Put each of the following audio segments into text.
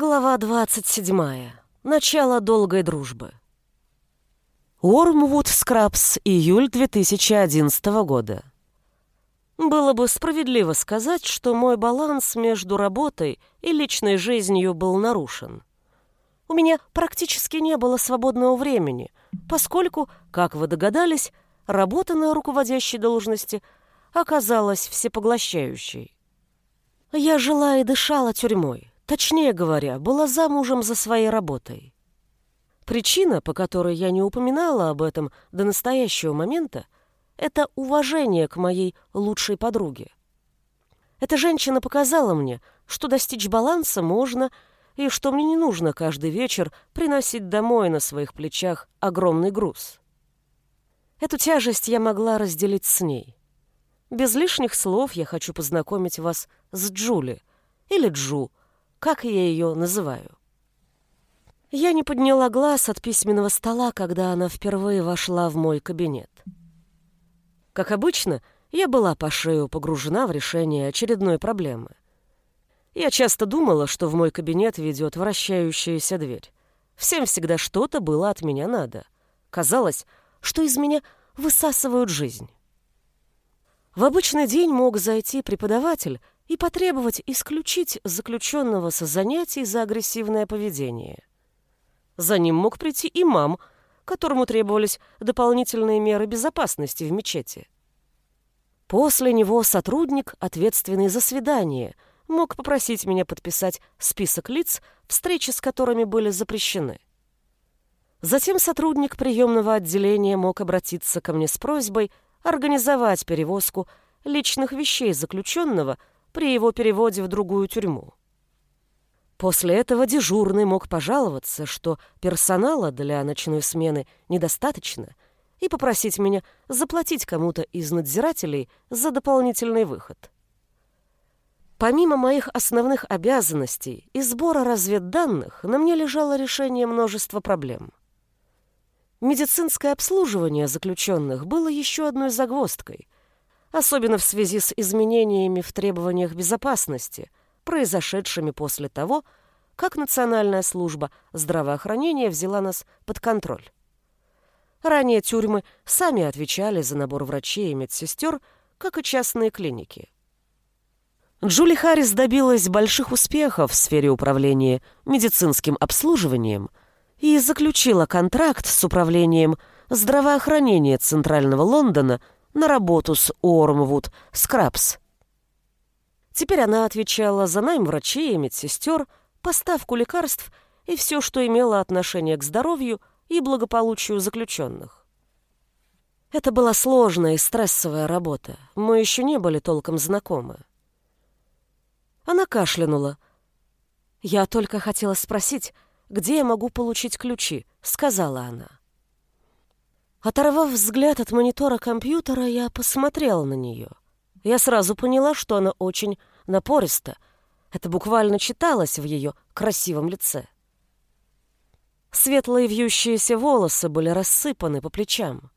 Глава 27. Начало долгой дружбы. Уормвуд Скрабс, июль 2011 года. Было бы справедливо сказать, что мой баланс между работой и личной жизнью был нарушен. У меня практически не было свободного времени, поскольку, как вы догадались, работа на руководящей должности оказалась всепоглощающей. Я жила и дышала тюрьмой. Точнее говоря, была замужем за своей работой. Причина, по которой я не упоминала об этом до настоящего момента, это уважение к моей лучшей подруге. Эта женщина показала мне, что достичь баланса можно и что мне не нужно каждый вечер приносить домой на своих плечах огромный груз. Эту тяжесть я могла разделить с ней. Без лишних слов я хочу познакомить вас с Джули или Джу, как я ее называю. Я не подняла глаз от письменного стола, когда она впервые вошла в мой кабинет. Как обычно, я была по шею погружена в решение очередной проблемы. Я часто думала, что в мой кабинет ведет вращающаяся дверь. Всем всегда что-то было от меня надо. Казалось, что из меня высасывают жизнь. В обычный день мог зайти преподаватель и потребовать исключить заключенного со занятий за агрессивное поведение. За ним мог прийти имам, которому требовались дополнительные меры безопасности в мечети. После него сотрудник, ответственный за свидание, мог попросить меня подписать список лиц, встречи с которыми были запрещены. Затем сотрудник приемного отделения мог обратиться ко мне с просьбой организовать перевозку личных вещей заключенного при его переводе в другую тюрьму. После этого дежурный мог пожаловаться, что персонала для ночной смены недостаточно, и попросить меня заплатить кому-то из надзирателей за дополнительный выход. Помимо моих основных обязанностей и сбора разведданных, на мне лежало решение множества проблем. Медицинское обслуживание заключенных было еще одной загвоздкой — особенно в связи с изменениями в требованиях безопасности, произошедшими после того, как Национальная служба здравоохранения взяла нас под контроль. Ранее тюрьмы сами отвечали за набор врачей и медсестер, как и частные клиники. Джули Харрис добилась больших успехов в сфере управления медицинским обслуживанием и заключила контракт с управлением здравоохранения Центрального Лондона – на работу с Ормвуд Скрабс. Теперь она отвечала за найм врачей и медсестер, поставку лекарств и все, что имело отношение к здоровью и благополучию заключенных. Это была сложная и стрессовая работа. Мы еще не были толком знакомы. Она кашлянула. «Я только хотела спросить, где я могу получить ключи», — сказала она. Оторвав взгляд от монитора компьютера, я посмотрела на нее. Я сразу поняла, что она очень напориста. Это буквально читалось в ее красивом лице. Светлые вьющиеся волосы были рассыпаны по плечам.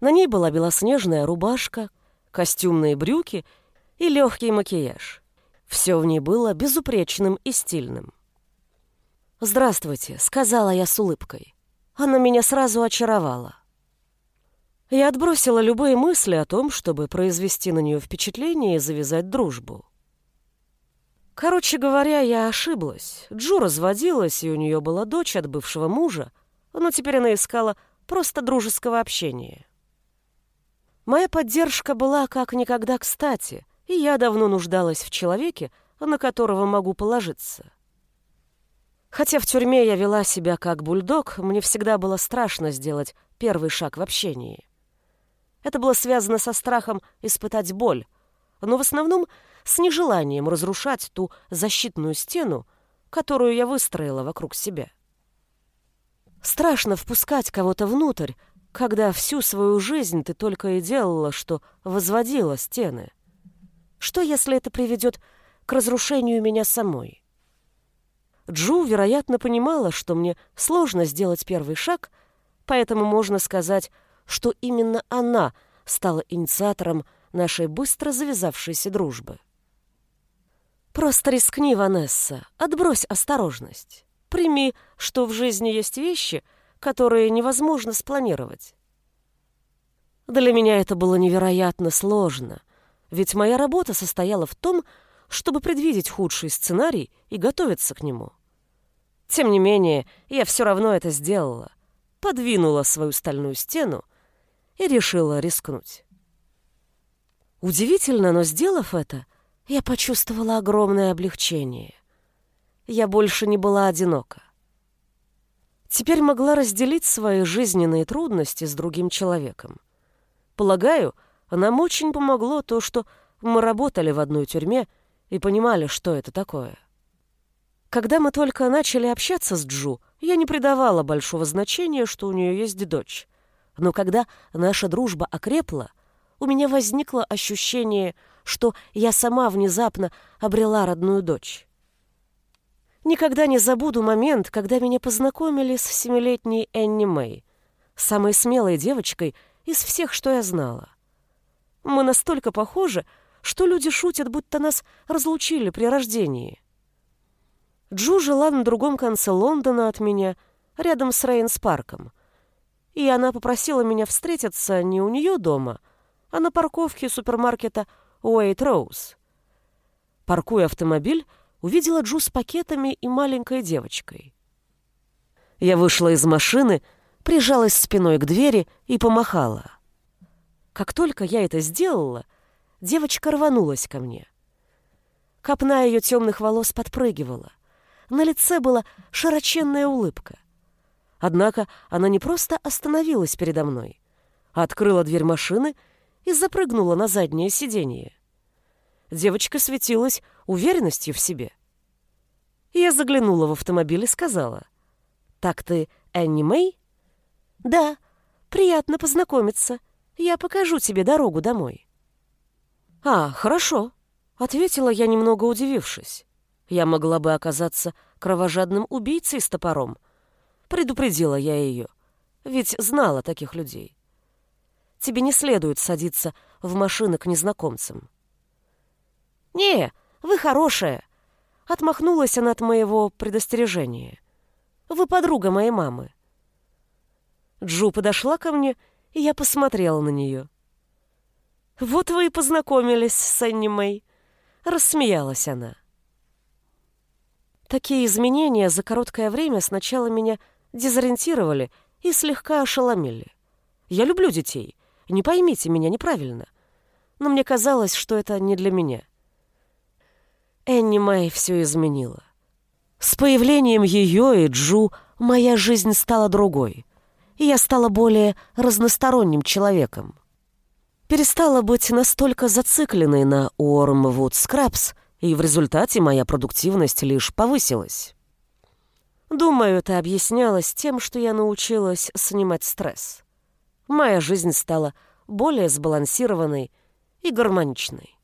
На ней была белоснежная рубашка, костюмные брюки и легкий макияж. Все в ней было безупречным и стильным. «Здравствуйте», — сказала я с улыбкой. Она меня сразу очаровала. Я отбросила любые мысли о том, чтобы произвести на нее впечатление и завязать дружбу. Короче говоря, я ошиблась. Джу разводилась, и у нее была дочь от бывшего мужа, но теперь она искала просто дружеского общения. Моя поддержка была как никогда кстати, и я давно нуждалась в человеке, на которого могу положиться. Хотя в тюрьме я вела себя как бульдог, мне всегда было страшно сделать первый шаг в общении. Это было связано со страхом испытать боль, но в основном с нежеланием разрушать ту защитную стену, которую я выстроила вокруг себя. Страшно впускать кого-то внутрь, когда всю свою жизнь ты только и делала, что возводила стены. Что, если это приведет к разрушению меня самой? Джу, вероятно, понимала, что мне сложно сделать первый шаг, поэтому можно сказать, что именно она стала инициатором нашей быстро завязавшейся дружбы. Просто рискни, Ванесса, отбрось осторожность. Прими, что в жизни есть вещи, которые невозможно спланировать. Для меня это было невероятно сложно, ведь моя работа состояла в том, чтобы предвидеть худший сценарий и готовиться к нему. Тем не менее, я все равно это сделала, подвинула свою стальную стену и решила рискнуть. Удивительно, но сделав это, я почувствовала огромное облегчение. Я больше не была одинока. Теперь могла разделить свои жизненные трудности с другим человеком. Полагаю, нам очень помогло то, что мы работали в одной тюрьме и понимали, что это такое. Когда мы только начали общаться с Джу, я не придавала большого значения, что у нее есть дочь. Но когда наша дружба окрепла, у меня возникло ощущение, что я сама внезапно обрела родную дочь. Никогда не забуду момент, когда меня познакомили с семилетней Энни Мэй, самой смелой девочкой из всех, что я знала. Мы настолько похожи, что люди шутят, будто нас разлучили при рождении. Джу жила на другом конце Лондона от меня, рядом с Рейнс-парком, и она попросила меня встретиться не у нее дома, а на парковке супермаркета Уэйт Роуз. Паркуя автомобиль, увидела Джу с пакетами и маленькой девочкой. Я вышла из машины, прижалась спиной к двери и помахала. Как только я это сделала, девочка рванулась ко мне. Копна ее темных волос подпрыгивала. На лице была широченная улыбка. Однако она не просто остановилась передо мной, а открыла дверь машины и запрыгнула на заднее сиденье. Девочка светилась уверенностью в себе. Я заглянула в автомобиль и сказала, «Так ты Энни Мэй?» «Да, приятно познакомиться. Я покажу тебе дорогу домой». «А, хорошо», — ответила я, немного удивившись. Я могла бы оказаться кровожадным убийцей с топором. Предупредила я ее, ведь знала таких людей тебе не следует садиться в машины к незнакомцам». «Не, вы хорошая!» — отмахнулась она от моего предостережения. «Вы подруга моей мамы». Джу подошла ко мне, и я посмотрела на нее. «Вот вы и познакомились с Энни Мэй», — рассмеялась она. Такие изменения за короткое время сначала меня дезориентировали и слегка ошеломили. Я люблю детей, не поймите меня неправильно. Но мне казалось, что это не для меня. Энни Мэй все изменила. С появлением ее и Джу моя жизнь стала другой, и я стала более разносторонним человеком. Перестала быть настолько зацикленной на Уормвуд Скрабс, и в результате моя продуктивность лишь повысилась. Думаю, это объяснялось тем, что я научилась снимать стресс моя жизнь стала более сбалансированной и гармоничной.